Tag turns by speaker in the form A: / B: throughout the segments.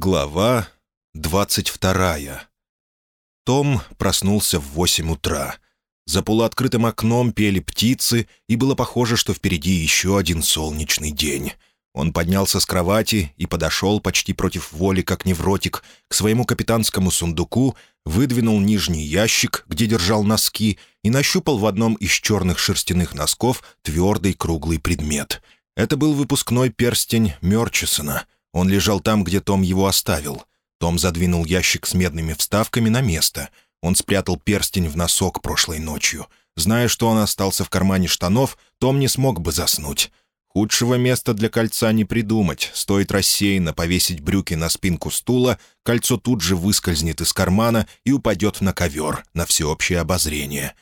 A: Глава двадцать вторая. Том проснулся в восемь утра. За полуоткрытым окном пели птицы, и было похоже, что впереди еще один солнечный день. Он поднялся с кровати и подошел почти против воли, как невротик, к своему капитанскому сундуку, выдвинул нижний ящик, где держал носки, и нащупал в одном из черных шерстяных носков твердый круглый предмет. Это был выпускной перстень Мерчисона — он лежал там, где Том его оставил. Том задвинул ящик с медными вставками на место. Он спрятал перстень в носок прошлой ночью. Зная, что он остался в кармане штанов, Том не смог бы заснуть. Худшего места для кольца не придумать. Стоит рассеянно повесить брюки на спинку стула, кольцо тут же выскользнет из кармана и упадет на ковер, на всеобщее обозрение.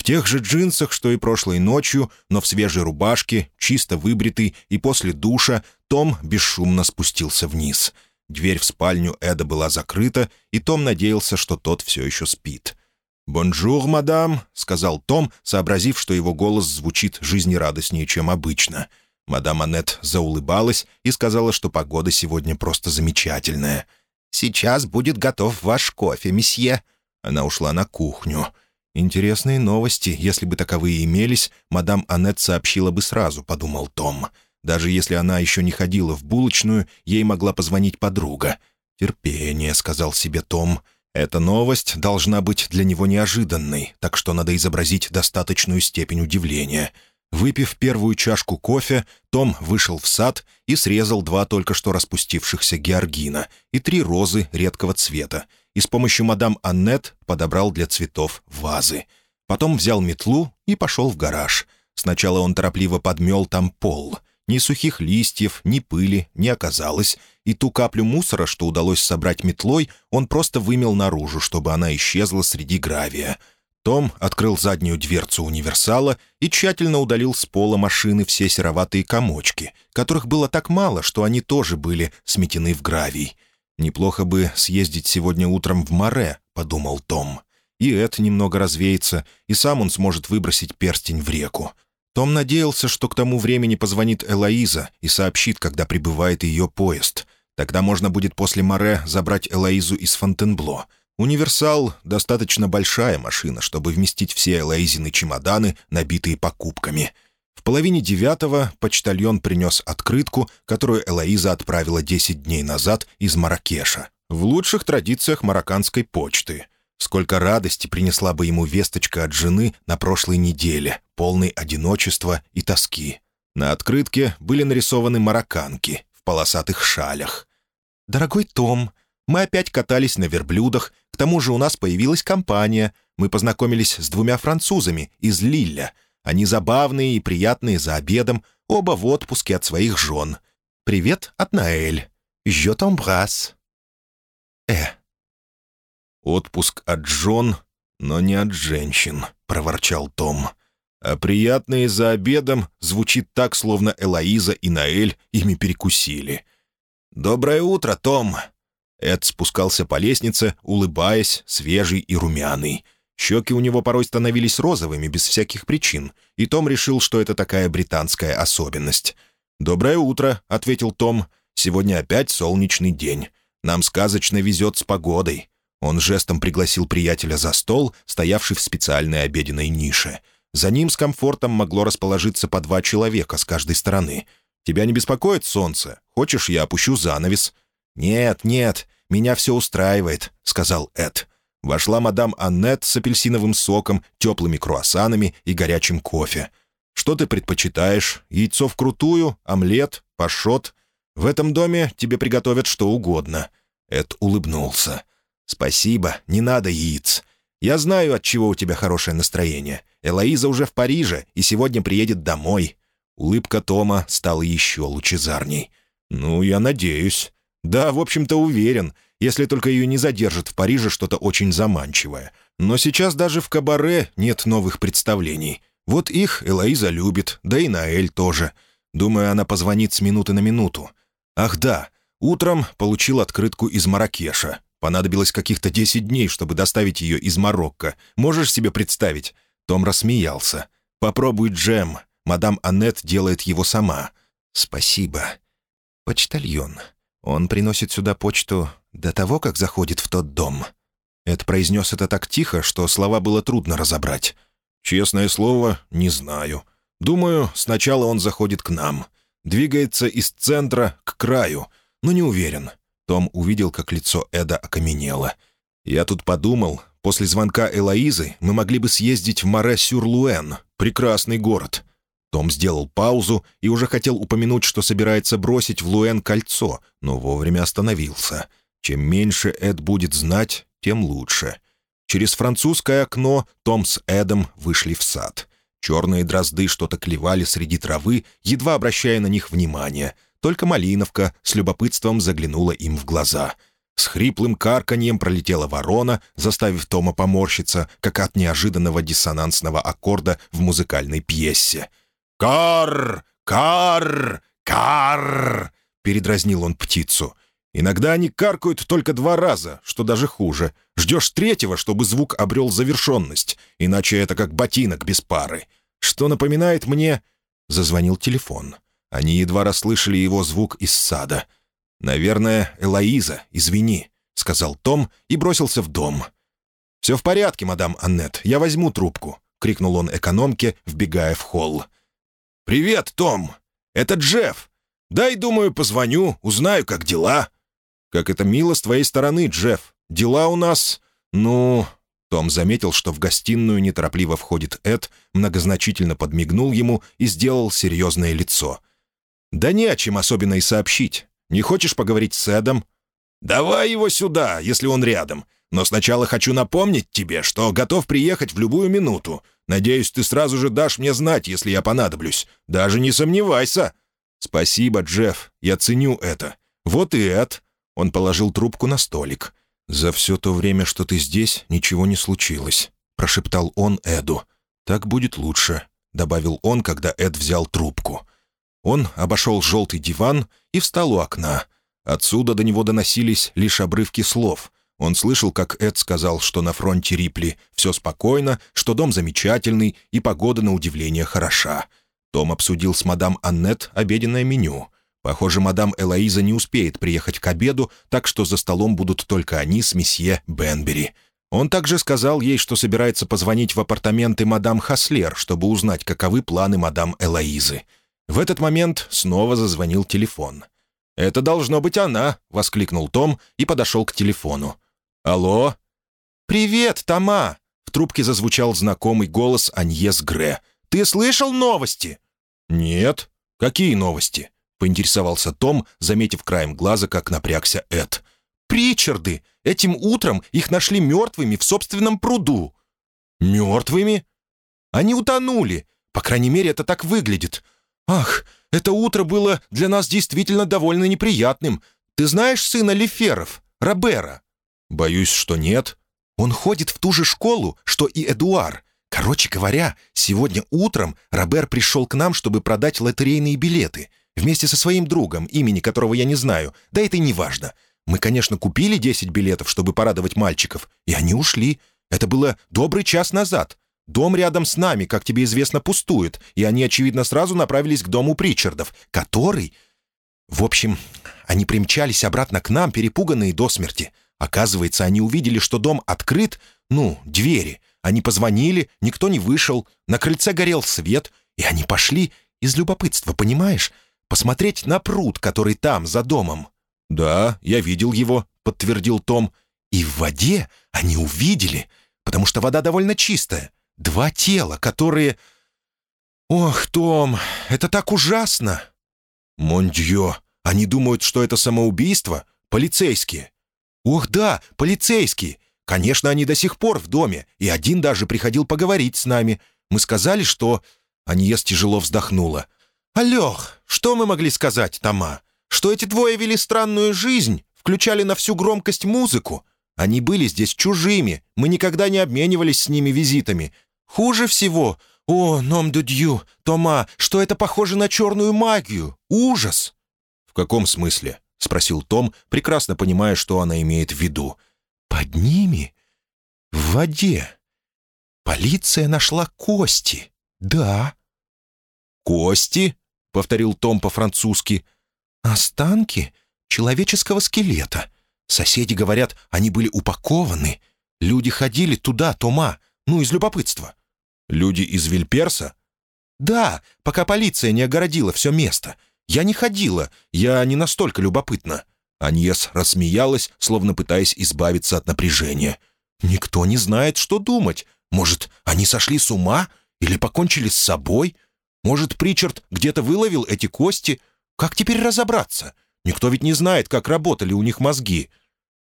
A: В тех же джинсах, что и прошлой ночью, но в свежей рубашке, чисто выбритый и после душа, Том бесшумно спустился вниз. Дверь в спальню Эда была закрыта, и Том надеялся, что тот все еще спит. «Bonjour, madame», — сказал Том, сообразив, что его голос звучит жизнерадостнее, чем обычно. Мадам Аннет заулыбалась и сказала, что погода сегодня просто замечательная. «Сейчас будет готов ваш кофе, месье». Она ушла на кухню. «Интересные новости. Если бы таковые имелись, мадам Аннет сообщила бы сразу», — подумал Том. «Даже если она еще не ходила в булочную, ей могла позвонить подруга». «Терпение», — сказал себе Том. «Эта новость должна быть для него неожиданной, так что надо изобразить достаточную степень удивления». Выпив первую чашку кофе, Том вышел в сад и срезал два только что распустившихся георгина и три розы редкого цвета, и с помощью мадам Аннет подобрал для цветов вазы. Потом взял метлу и пошел в гараж. Сначала он торопливо подмел там пол. Ни сухих листьев, ни пыли не оказалось, и ту каплю мусора, что удалось собрать метлой, он просто вымел наружу, чтобы она исчезла среди гравия. Том открыл заднюю дверцу универсала и тщательно удалил с пола машины все сероватые комочки, которых было так мало, что они тоже были сметены в гравий. «Неплохо бы съездить сегодня утром в море», — подумал Том. «И это немного развеется, и сам он сможет выбросить перстень в реку». Том надеялся, что к тому времени позвонит Элоиза и сообщит, когда прибывает ее поезд. Тогда можно будет после море забрать Элоизу из Фонтенбло. «Универсал» — достаточно большая машина, чтобы вместить все Элоизины чемоданы, набитые покупками — в половине девятого почтальон принес открытку, которую Элоиза отправила десять дней назад из Маракеша. В лучших традициях марокканской почты. Сколько радости принесла бы ему весточка от жены на прошлой неделе, полной одиночества и тоски. На открытке были нарисованы марокканки в полосатых шалях. «Дорогой Том, мы опять катались на верблюдах, к тому же у нас появилась компания. Мы познакомились с двумя французами из Лилля — они забавные и приятные за обедом, оба в отпуске от своих жен. Привет от Наэль. Je t'embrasse. Э. «Отпуск от жен, но не от женщин», — проворчал Том. «А приятные за обедом звучит так, словно Элоиза и Наэль ими перекусили». «Доброе утро, Том!» Эд спускался по лестнице, улыбаясь, свежий и румяный. Щеки у него порой становились розовыми без всяких причин, и Том решил, что это такая британская особенность. «Доброе утро», — ответил Том. «Сегодня опять солнечный день. Нам сказочно везет с погодой». Он жестом пригласил приятеля за стол, стоявший в специальной обеденной нише. За ним с комфортом могло расположиться по два человека с каждой стороны. «Тебя не беспокоит солнце? Хочешь, я опущу занавес?» «Нет, нет, меня все устраивает», — сказал Эд. Вошла мадам Аннет с апельсиновым соком, теплыми круассанами и горячим кофе. «Что ты предпочитаешь? Яйцо вкрутую? Омлет? Пашот? В этом доме тебе приготовят что угодно». Эд улыбнулся. «Спасибо, не надо яиц. Я знаю, от чего у тебя хорошее настроение. Элоиза уже в Париже и сегодня приедет домой». Улыбка Тома стала еще лучезарней. «Ну, я надеюсь. Да, в общем-то, уверен если только ее не задержит в Париже что-то очень заманчивое. Но сейчас даже в кабаре нет новых представлений. Вот их Элоиза любит, да и Наэль тоже. Думаю, она позвонит с минуты на минуту. Ах да, утром получил открытку из Маракеша. Понадобилось каких-то десять дней, чтобы доставить ее из Марокко. Можешь себе представить?» Том рассмеялся. «Попробуй джем. Мадам Аннет делает его сама». «Спасибо. Почтальон. Он приносит сюда почту до того, как заходит в тот дом». Эд произнес это так тихо, что слова было трудно разобрать. «Честное слово, не знаю. Думаю, сначала он заходит к нам. Двигается из центра к краю, но не уверен». Том увидел, как лицо Эда окаменело. «Я тут подумал, после звонка Элоизы мы могли бы съездить в Море-Сюр-Луэн. Прекрасный город. Том сделал паузу и уже хотел упомянуть, что собирается бросить в Луэн кольцо, но вовремя остановился. Чем меньше Эд будет знать, тем лучше. Через французское окно Том с Эдом вышли в сад. Черные дрозды что-то клевали среди травы, едва обращая на них внимание. Только Малиновка с любопытством заглянула им в глаза. С хриплым карканьем пролетела ворона, заставив Тома поморщиться, как от неожиданного диссонансного аккорда в музыкальной пьесе — «Кар! Кар! Кар!» — передразнил он птицу. «Иногда они каркают только два раза, что даже хуже. Ждешь третьего, чтобы звук обрел завершенность, иначе это как ботинок без пары. Что напоминает мне...» Зазвонил телефон. Они едва расслышали его звук из сада. «Наверное, Элоиза, извини», — сказал Том и бросился в дом. «Все в порядке, мадам Аннет, я возьму трубку», — крикнул он экономке, вбегая в холл. «Привет, Том! Это Джефф! Дай, думаю, позвоню, узнаю, как дела». «Как это мило с твоей стороны, Джефф. Дела у нас... ну...» Том заметил, что в гостиную неторопливо входит Эд, многозначительно подмигнул ему и сделал серьезное лицо. «Да не о чем особенно и сообщить. Не хочешь поговорить с Эдом?» «Давай его сюда, если он рядом. Но сначала хочу напомнить тебе, что готов приехать в любую минуту. Надеюсь, ты сразу же дашь мне знать, если я понадоблюсь. Даже не сомневайся». «Спасибо, Джефф. Я ценю это. Вот и Эд». Он положил трубку на столик. «За все то время, что ты здесь, ничего не случилось», — прошептал он Эду. «Так будет лучше», — добавил он, когда Эд взял трубку. Он обошел желтый диван и встал у окна. Отсюда до него доносились лишь обрывки слов — он слышал, как Эд сказал, что на фронте Рипли все спокойно, что дом замечательный и погода, на удивление, хороша. Том обсудил с мадам Аннет обеденное меню. Похоже, мадам Элоиза не успеет приехать к обеду, так что за столом будут только они с месье Бенбери. Он также сказал ей, что собирается позвонить в апартаменты мадам Хаслер, чтобы узнать, каковы планы мадам Элоизы. В этот момент снова зазвонил телефон. «Это должно быть она!» — воскликнул Том и подошел к телефону. «Алло?» «Привет, Тома!» В трубке зазвучал знакомый голос Аньес Гре. «Ты слышал новости?» «Нет. Какие новости?» — поинтересовался Том, заметив краем глаза, как напрягся Эд. «Причарды! Этим утром их нашли мертвыми в собственном пруду». «Мертвыми?» «Они утонули. По крайней мере, это так выглядит. Ах, это утро было для нас действительно довольно неприятным. Ты знаешь сына Леферов, Робера?» «Боюсь, что нет». «Он ходит в ту же школу, что и Эдуар. Короче говоря, сегодня утром Робер пришел к нам, чтобы продать лотерейные билеты. Вместе со своим другом, имени которого я не знаю. Да это и не важно. Мы, конечно, купили 10 билетов, чтобы порадовать мальчиков, и они ушли. Это было добрый час назад. Дом рядом с нами, как тебе известно, пустует, и они, очевидно, сразу направились к дому Причардов, который... В общем, они примчались обратно к нам, перепуганные до смерти. Оказывается, они увидели, что дом открыт, ну, двери. Они позвонили, никто не вышел, на крыльце горел свет, и они пошли из любопытства, понимаешь? Посмотреть на пруд, который там, за домом. «Да, я видел его», — подтвердил Том. «И в воде они увидели, потому что вода довольно чистая. Два тела, которые...» «Ох, Том, это так ужасно!» «Мондьё, они думают, что это самоубийство? Полицейские. «Ох да, полицейские! Конечно, они до сих пор в доме, и один даже приходил поговорить с нами. Мы сказали, что...» Аньес тяжело вздохнула. «Алёх, что мы могли сказать, Тома? Что эти двое вели странную жизнь, включали на всю громкость музыку? Они были здесь чужими, мы никогда не обменивались с ними визитами. Хуже всего... О, ном дудью, Тома, что это похоже на черную магию. Ужас!» «В каком смысле?» — спросил Том, прекрасно понимая, что она имеет в виду. «Под ними? В воде. Полиция нашла кости. Да». «Кости?» — повторил Том по-французски. «Останки? человеческого скелета. Соседи говорят, они были упакованы. Люди ходили туда, Тома, ну, из любопытства». «Люди из Вильперса?» «Да, пока полиция не огородила все место. Я не ходила, я не настолько любопытна». Аньес рассмеялась, словно пытаясь избавиться от напряжения. «Никто не знает, что думать. Может, они сошли с ума? Или покончили с собой? Может, Причард где-то выловил эти кости? Как теперь разобраться? Никто ведь не знает, как работали у них мозги».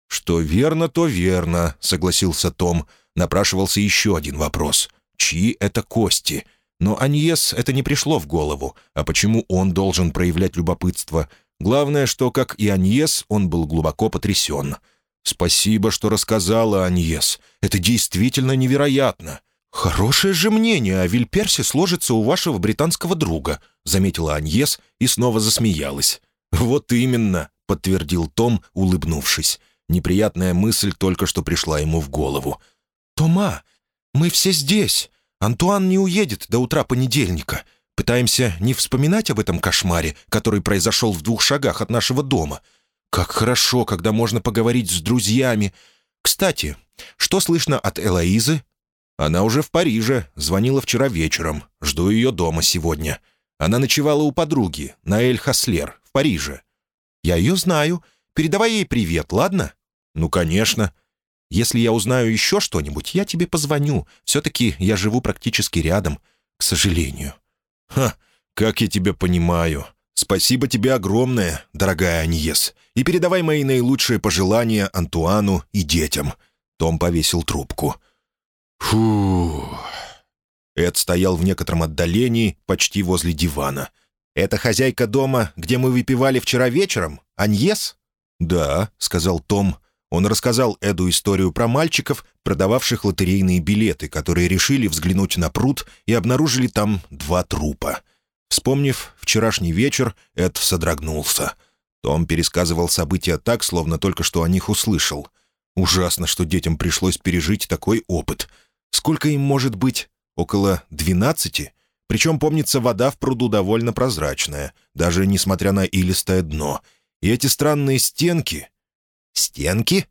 A: «Что верно, то верно», — согласился Том. Напрашивался еще один вопрос. «Чьи это кости?» Но Аньес это не пришло в голову. А почему он должен проявлять любопытство? Главное, что, как и Аньес, он был глубоко потрясен. «Спасибо, что рассказала, Аньес. Это действительно невероятно. Хорошее же мнение о Вильперсе сложится у вашего британского друга», заметила Аньес и снова засмеялась. «Вот именно», — подтвердил Том, улыбнувшись. Неприятная мысль только что пришла ему в голову. «Тома, мы все здесь. Антуан не уедет до утра понедельника. Пытаемся не вспоминать об этом кошмаре, который произошел в двух шагах от нашего дома. Как хорошо, когда можно поговорить с друзьями. Кстати, что слышно от Элоизы?» «Она уже в Париже, звонила вчера вечером. Жду ее дома сегодня. Она ночевала у подруги, на Эль-Хаслер, в Париже. Я ее знаю. Передавай ей привет, ладно?» «Ну, конечно. Если я узнаю еще что-нибудь, я тебе позвоню. Все-таки я живу практически рядом, к сожалению». «Ха, как я тебя понимаю. Спасибо тебе огромное, дорогая Аньес. И передавай мои наилучшие пожелания Антуану и детям». Том повесил трубку. «Фу...» Эд стоял в некотором отдалении, почти возле дивана. «Это хозяйка дома, где мы выпивали вчера вечером? Аньес?» «Да», — сказал Том, — он рассказал Эду историю про мальчиков, продававших лотерейные билеты, которые решили взглянуть на пруд и обнаружили там два трупа. Вспомнив вчерашний вечер, Эд содрогнулся. Том пересказывал события так, словно только что о них услышал. Ужасно, что детям пришлось пережить такой опыт. Сколько им может быть? Около двенадцати? Причем, помнится, вода в пруду довольно прозрачная, даже несмотря на илистое дно. И эти странные стенки... Стенки?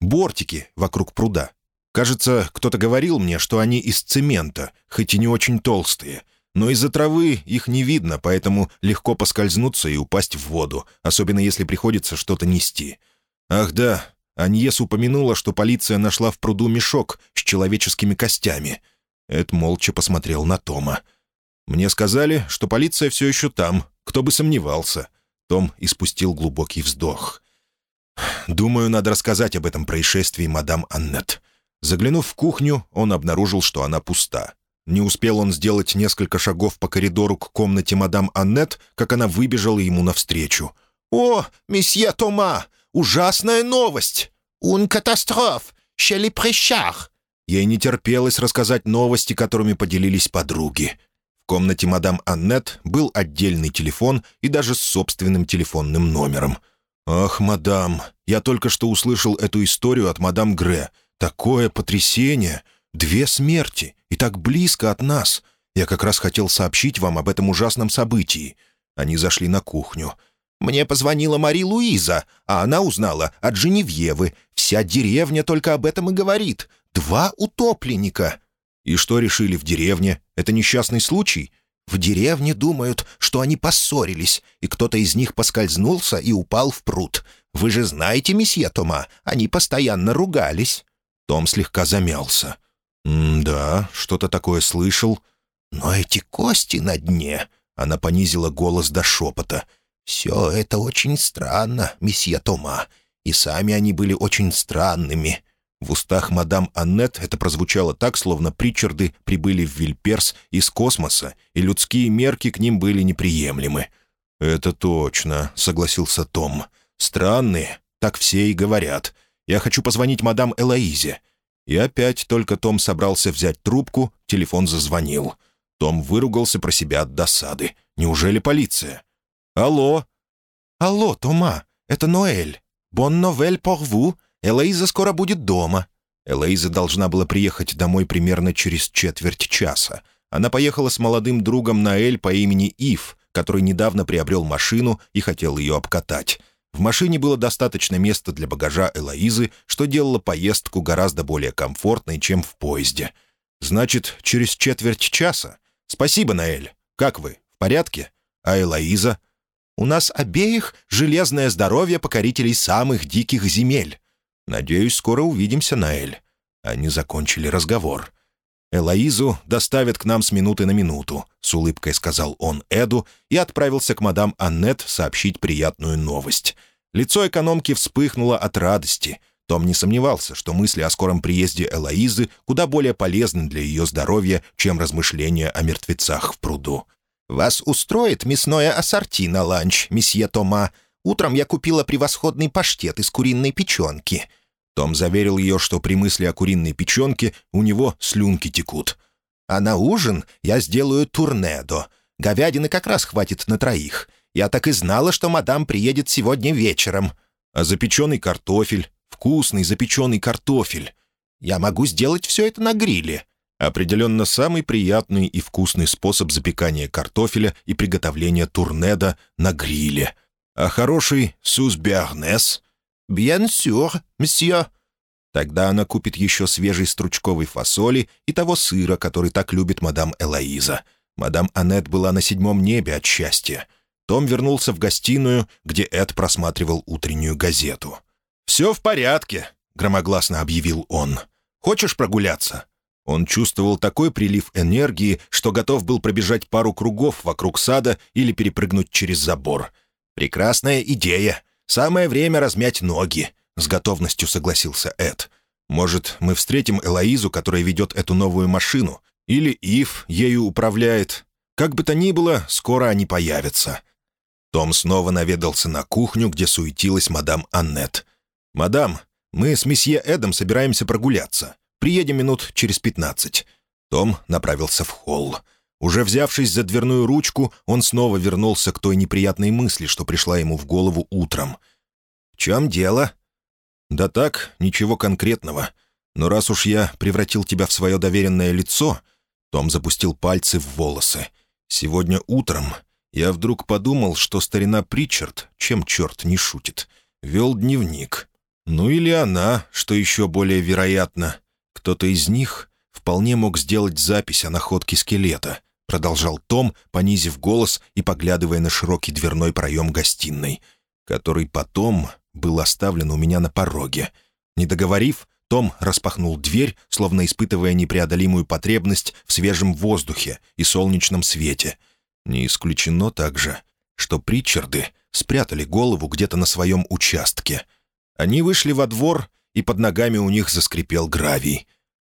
A: Бортики вокруг пруда. Кажется, кто-то говорил мне, что они из цемента, хоть и не очень толстые. Но из-за травы их не видно, поэтому легко поскользнуться и упасть в воду, особенно если приходится что-то нести. Ах да, Аньес упомянула, что полиция нашла в пруду мешок с человеческими костями. Эд молча посмотрел на Тома. «Мне сказали, что полиция все еще там. Кто бы сомневался». Том испустил глубокий вздох. Думаю, надо рассказать об этом происшествии мадам Аннет. Заглянув в кухню, он обнаружил, что она пуста. Не успел он сделать несколько шагов по коридору к комнате мадам Аннет, как она выбежала ему навстречу. «О, месье Тома! Ужасная новость! Un катастроф! Шели прещах!» Ей не терпелось рассказать новости, которыми поделились подруги. В комнате мадам Аннет был отдельный телефон и даже с собственным телефонным номером — «Ах, мадам, я только что услышал эту историю от мадам Гре. Такое потрясение! Две смерти, и так близко от нас. Я как раз хотел сообщить вам об этом ужасном событии». Они зашли на кухню. «Мне позвонила Мари Луиза, а она узнала от Женевьевы. Вся деревня только об этом и говорит. Два утопленника». «И что решили в деревне? Это несчастный случай?» В деревне думают, что они поссорились, и кто-то из них поскользнулся и упал в пруд. Вы же знаете, месье Тома, они постоянно ругались». Том слегка замялся. «Да, что-то такое слышал. Но эти кости на дне...» Она понизила голос до шепота. «Все это очень странно, месье Тома, и сами они были очень странными. В устах мадам Аннет это прозвучало так, словно Причарды прибыли в Вильперс из космоса, и людские мерки к ним были неприемлемы. «Это точно», — согласился Том. «Странные, так все и говорят. Я хочу позвонить мадам Элоизе». И опять только Том собрался взять трубку, телефон зазвонил. Том выругался про себя от досады. «Неужели полиция?» «Алло?» «Алло, Тома, это Ноэль. Бон новель vous. Элоиза скоро будет дома». Элоиза должна была приехать домой примерно через четверть часа. Она поехала с молодым другом Наэль по имени Ив, который недавно приобрел машину и хотел ее обкатать. В машине было достаточно места для багажа Элоизы, что делало поездку гораздо более комфортной, чем в поезде. «Значит, через четверть часа? Спасибо, Наэль. Как вы, в порядке? А Элоиза?» «У нас обеих железное здоровье покорителей самых диких земель. Надеюсь, скоро увидимся, Наэль». Они закончили разговор. «Элоизу доставят к нам с минуты на минуту», — с улыбкой сказал он Эду и отправился к мадам Аннет сообщить приятную новость. Лицо экономки вспыхнуло от радости. Том не сомневался, что мысли о скором приезде Элоизы куда более полезны для ее здоровья, чем размышления о мертвецах в пруду. «Вас устроит мясное ассорти на ланч, месье Тома. Утром я купила превосходный паштет из куриной печенки». Том заверил ее, что при мысли о куриной печенке у него слюнки текут. «А на ужин я сделаю турнедо. Говядины как раз хватит на троих. Я так и знала, что мадам приедет сегодня вечером. А запеченный картофель? Вкусный запеченный картофель. Я могу сделать все это на гриле». Определенно самый приятный и вкусный способ запекания картофеля и приготовления турнеда на гриле. А хороший сус-бернес «Bien sûr, месье». Тогда она купит еще свежей стручковой фасоли и того сыра, который так любит мадам Элоиза. Мадам Аннет была на седьмом небе от счастья. Том вернулся в гостиную, где Эд просматривал утреннюю газету. «Все в порядке», — громогласно объявил он. «Хочешь прогуляться?» Он чувствовал такой прилив энергии, что готов был пробежать пару кругов вокруг сада или перепрыгнуть через забор. «Прекрасная идея. «Самое время размять ноги», — с готовностью согласился Эд. «Может, мы встретим Элоизу, которая ведет эту новую машину? Или Ив ею управляет? Как бы то ни было, скоро они появятся». Том снова наведался на кухню, где суетилась мадам Аннет. «Мадам, мы с месье Эдом собираемся прогуляться. Приедем минут через пятнадцать». Том направился в холл. Уже взявшись за дверную ручку, он снова вернулся к той неприятной мысли, что пришла ему в голову утром. «В чем дело?» «Да так, ничего конкретного. Но раз уж я превратил тебя в свое доверенное лицо...» Том запустил пальцы в волосы. «Сегодня утром я вдруг подумал, что старина Причард, чем черт не шутит, вел дневник. Ну или она, что еще более вероятно. Кто-то из них вполне мог сделать запись о находке скелета. — продолжал Том, понизив голос и поглядывая на широкий дверной проем гостиной, который потом был оставлен у меня на пороге. Не договорив, том распахнул дверь, словно испытывая непреодолимую потребность в свежем воздухе и солнечном свете. Не исключено также, что Притчарды спрятали голову где-то на своем участке. Они вышли во двор, и под ногами у них заскрипел гравий.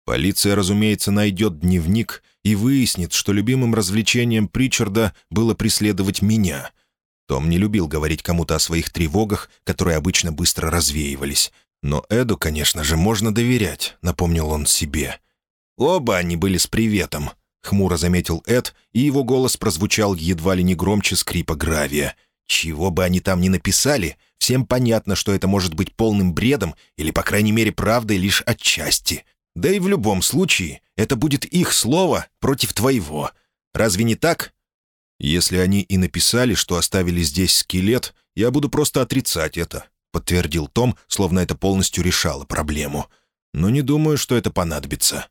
A: Полиция, разумеется, найдет дневник и выяснит, что любимым развлечением Причарда было преследовать меня. Том не любил говорить кому-то о своих тревогах, которые обычно быстро развеивались. Но Эду, конечно же, можно доверять, напомнил он себе. Оба они были с приветом, хмуро заметил Эд, и его голос прозвучал едва ли не громче скрипа гравия. Чего бы они там ни написали, всем понятно, что это может быть полным бредом или, по крайней мере, правдой лишь отчасти. Да и в любом случае, это будет их слово против твоего. Разве не так? Если они и написали, что оставили здесь скелет, я буду просто отрицать это», — подтвердил Том, словно это полностью решало проблему. «Но не думаю, что это понадобится».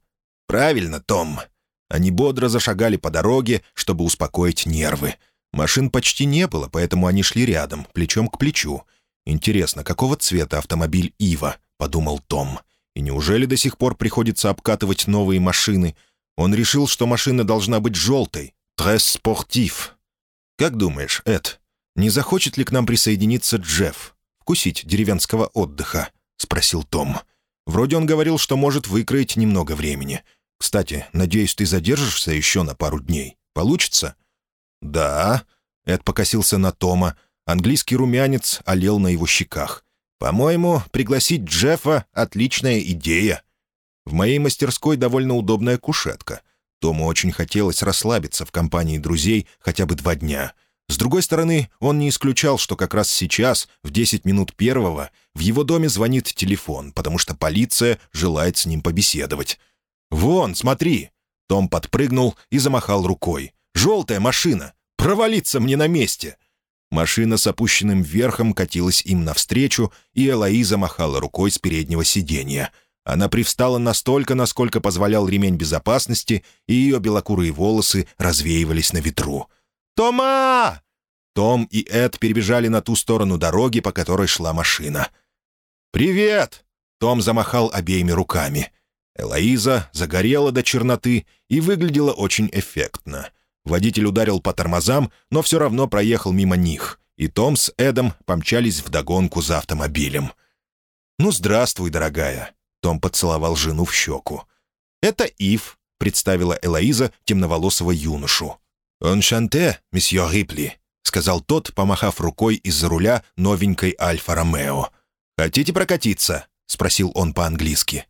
A: «Правильно, Том». Они бодро зашагали по дороге, чтобы успокоить нервы. Машин почти не было, поэтому они шли рядом, плечом к плечу. «Интересно, какого цвета автомобиль «Ива»?» — подумал Том. И неужели до сих пор приходится обкатывать новые машины? Он решил, что машина должна быть желтой. «Тресс спортив». «Как думаешь, Эд, не захочет ли к нам присоединиться Джефф? Вкусить деревенского отдыха?» — спросил Том. «Вроде он говорил, что может выкроить немного времени. Кстати, надеюсь, ты задержишься еще на пару дней. Получится?» «Да». Эд покосился на Тома. Английский румянец олел на его щеках. «По-моему, пригласить Джеффа — отличная идея. В моей мастерской довольно удобная кушетка. Тому очень хотелось расслабиться в компании друзей хотя бы два дня. С другой стороны, он не исключал, что как раз сейчас, в 10 минут первого, в его доме звонит телефон, потому что полиция желает с ним побеседовать. «Вон, смотри!» Том подпрыгнул и замахал рукой. «Желтая машина! Провалиться мне на месте!» Машина с опущенным верхом катилась им навстречу, и Элоиза махала рукой с переднего сиденья. Она привстала настолько, насколько позволял ремень безопасности, и ее белокурые волосы развеивались на ветру. «Тома!» Том и Эд перебежали на ту сторону дороги, по которой шла машина. «Привет!» Том замахал обеими руками. Элоиза загорела до черноты и выглядела очень эффектно. Водитель ударил по тормозам, но все равно проехал мимо них, и Том с Эдом помчались вдогонку за автомобилем. «Ну, здравствуй, дорогая!» Том поцеловал жену в щеку. «Это Ив», — представила Элоиза темноволосого юношу. «Он шанте, месье Рипли», — сказал тот, помахав рукой из-за руля новенькой Альфа-Ромео. «Хотите прокатиться?» — спросил он по-английски.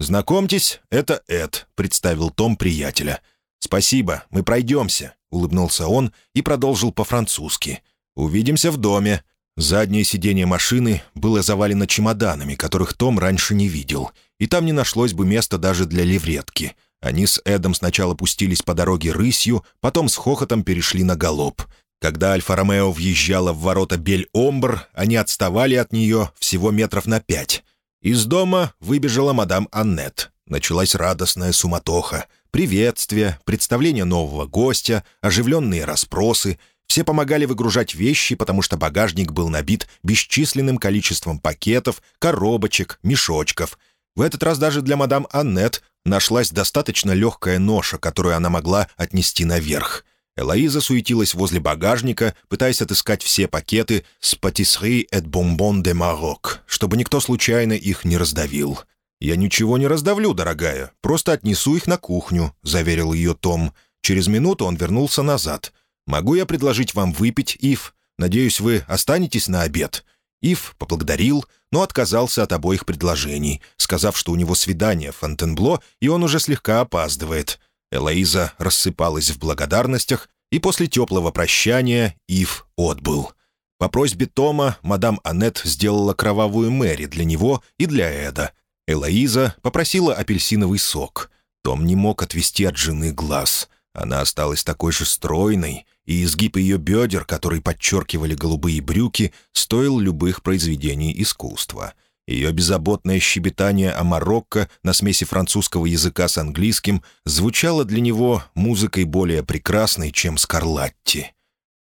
A: «Знакомьтесь, это Эд», — представил Том приятеля. «Спасибо, мы пройдемся», — улыбнулся он и продолжил по-французски. «Увидимся в доме». Заднее сиденье машины было завалено чемоданами, которых Том раньше не видел, и там не нашлось бы места даже для левретки. Они с Эдом сначала пустились по дороге рысью, потом с хохотом перешли на галоп. Когда Альфа-Ромео въезжала в ворота Бель-Омбр, они отставали от нее всего метров на пять. Из дома выбежала мадам Аннет. Началась радостная суматоха. Приветствия, представление нового гостя, оживленные расспросы. Все помогали выгружать вещи, потому что багажник был набит бесчисленным количеством пакетов, коробочек, мешочков. В этот раз даже для мадам Аннет нашлась достаточно легкая ноша, которую она могла отнести наверх. Элоиза суетилась возле багажника, пытаясь отыскать все пакеты с «Патисserie et bonbon de Maroc», чтобы никто случайно их не раздавил. «Я ничего не раздавлю, дорогая, просто отнесу их на кухню», — заверил ее Том. Через минуту он вернулся назад. «Могу я предложить вам выпить, Ив? Надеюсь, вы останетесь на обед?» Ив поблагодарил, но отказался от обоих предложений, сказав, что у него свидание в Фонтенбло, и он уже слегка опаздывает. Элоиза рассыпалась в благодарностях, и после теплого прощания Ив отбыл. По просьбе Тома мадам Аннет сделала кровавую Мэри для него и для Эда. Элоиза попросила апельсиновый сок. Том не мог отвести от жены глаз. Она осталась такой же стройной, и изгиб ее бедер, который подчеркивали голубые брюки, стоил любых произведений искусства — ее беззаботное щебетание о Марокко на смеси французского языка с английским звучало для него музыкой более прекрасной, чем Скарлатти.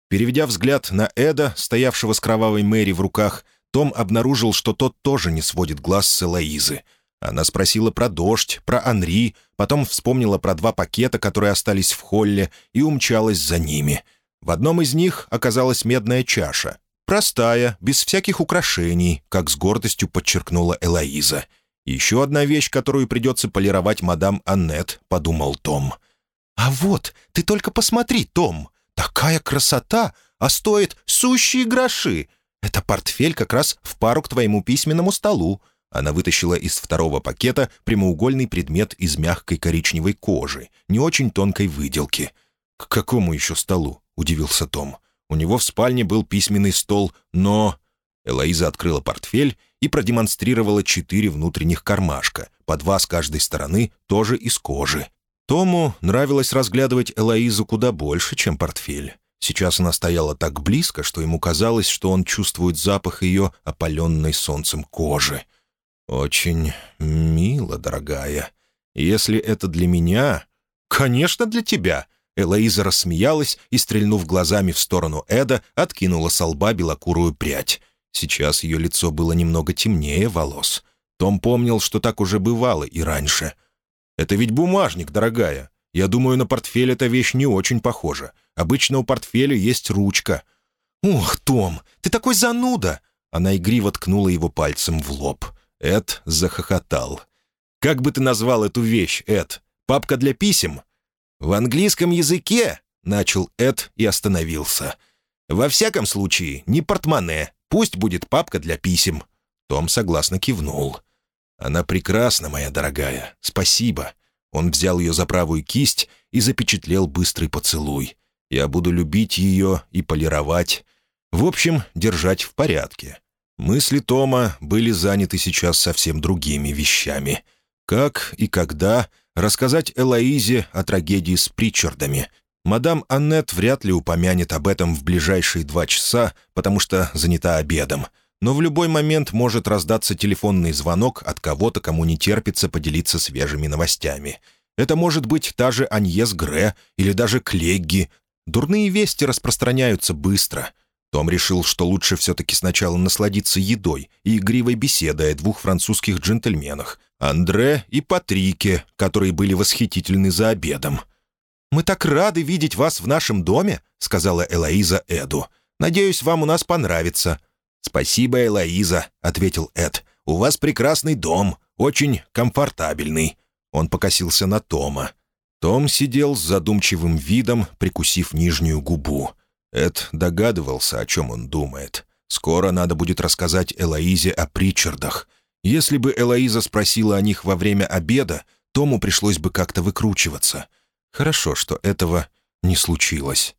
A: Переведя взгляд на Эда, стоявшего с кровавой Мэри в руках, том обнаружил, что тот тоже не сводит глаз с Элоизы. Она спросила про дождь, про Анри, потом вспомнила про два пакета, которые остались в холле, и умчалась за ними. В одном из них оказалась медная чаша. Простая, без всяких украшений, как с гордостью подчеркнула Элоиза. «Еще одна вещь, которую придется полировать мадам Аннет», — подумал Том. «А вот, ты только посмотри, Том! Такая красота, а стоит сущие гроши! Это портфель как раз в пару к твоему письменному столу». Она вытащила из второго пакета прямоугольный предмет из мягкой коричневой кожи, не очень тонкой выделки. «К какому еще столу?» — удивился Том. У него в спальне был письменный стол, но... Элоиза открыла портфель и продемонстрировала четыре внутренних кармашка, по два с каждой стороны, тоже из кожи. Тому нравилось разглядывать Элоизу куда больше, чем портфель. Сейчас она стояла так близко, что ему казалось, что он чувствует запах ее опаленной солнцем кожи. «Очень мило, дорогая. Если это для меня...» «Конечно, для тебя!» Элоиза рассмеялась и, стрельнув глазами в сторону Эда, откинула со лба белокурую прядь. Сейчас ее лицо было немного темнее волос. Том помнил, что так уже бывало и раньше. «Это ведь бумажник, дорогая. Я думаю, на портфель эта вещь не очень похожа. Обычно у портфеля есть ручка». «Ух, Том, ты такой зануда!» Она игриво ткнула его пальцем в лоб. Эд захохотал. «Как бы ты назвал эту вещь, Эд? Папка для писем?» «В английском языке», — начал Эд и остановился. «Во всяком случае, не портмоне, пусть будет папка для писем». Том согласно кивнул. «Она прекрасна, моя дорогая, спасибо». Он взял ее за правую кисть и запечатлел быстрый поцелуй. «Я буду любить ее и полировать. В общем, держать в порядке». Мысли Тома были заняты сейчас совсем другими вещами. Как и когда рассказать Элоизе о трагедии с Причардами. Мадам Аннет вряд ли упомянет об этом в ближайшие два часа, потому что занята обедом. Но в любой момент может раздаться телефонный звонок от кого-то, кому не терпится поделиться свежими новостями. Это может быть та же Аньес Гре или даже Клегги. Дурные вести распространяются быстро. Том решил, что лучше все-таки сначала насладиться едой и игривой беседой о двух французских джентльменах — Андре и Патрике, которые были восхитительны за обедом. «Мы так рады видеть вас в нашем доме», — сказала Элоиза Эду. «Надеюсь, вам у нас понравится». «Спасибо, Элоиза», — ответил Эд. «У вас прекрасный дом, очень комфортабельный». Он покосился на Тома. Том сидел с задумчивым видом, прикусив нижнюю губу. Эд догадывался, о чем он думает. Скоро надо будет рассказать Элоизе о Причардах. Если бы Элоиза спросила о них во время обеда, Тому пришлось бы как-то выкручиваться. Хорошо, что этого не случилось.